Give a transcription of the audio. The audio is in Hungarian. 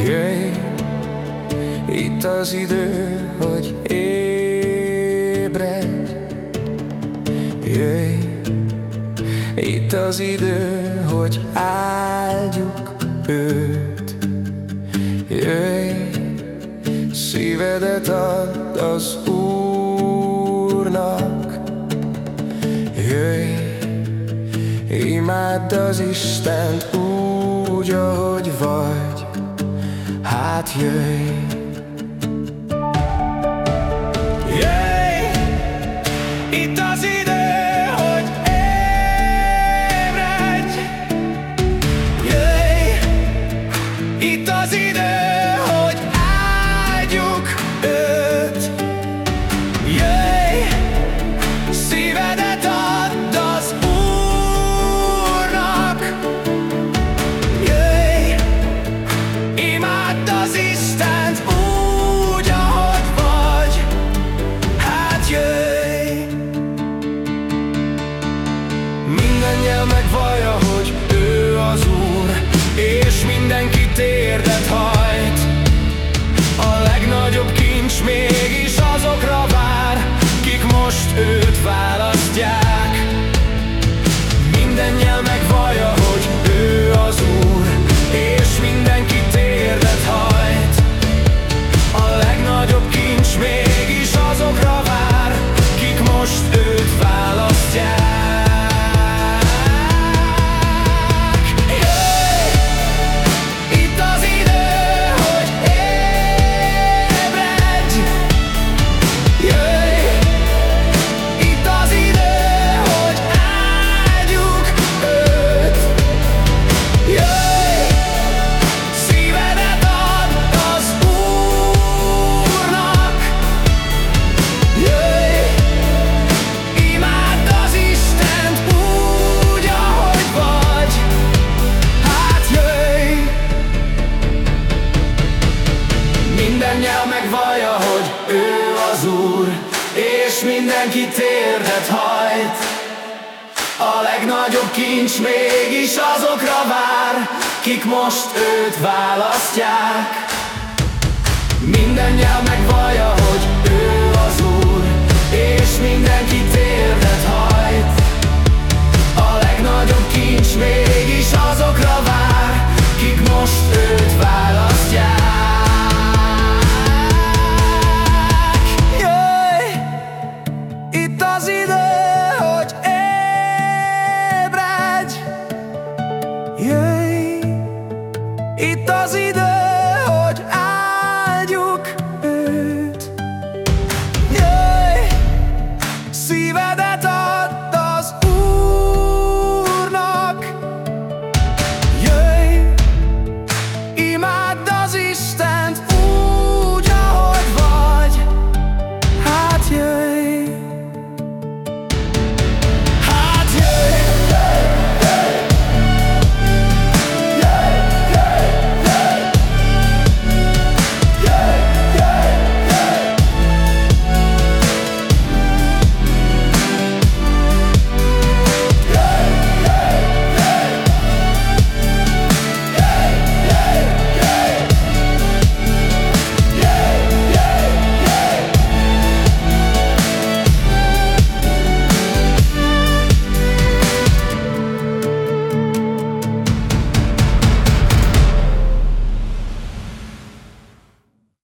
Jöjj, itt az idő, hogy ébredj Jöjj, itt az idő, hogy áldjuk őt. Jöjj, szívedet add az Úrnak. Jöjj, imádd az Istent úgy, ahogy vagy tha thiết. Hát jöjj mindenki térdet hajt. A legnagyobb kincs mégis azokra vár Kik most őt választják. Minden megvallja, Itt az idő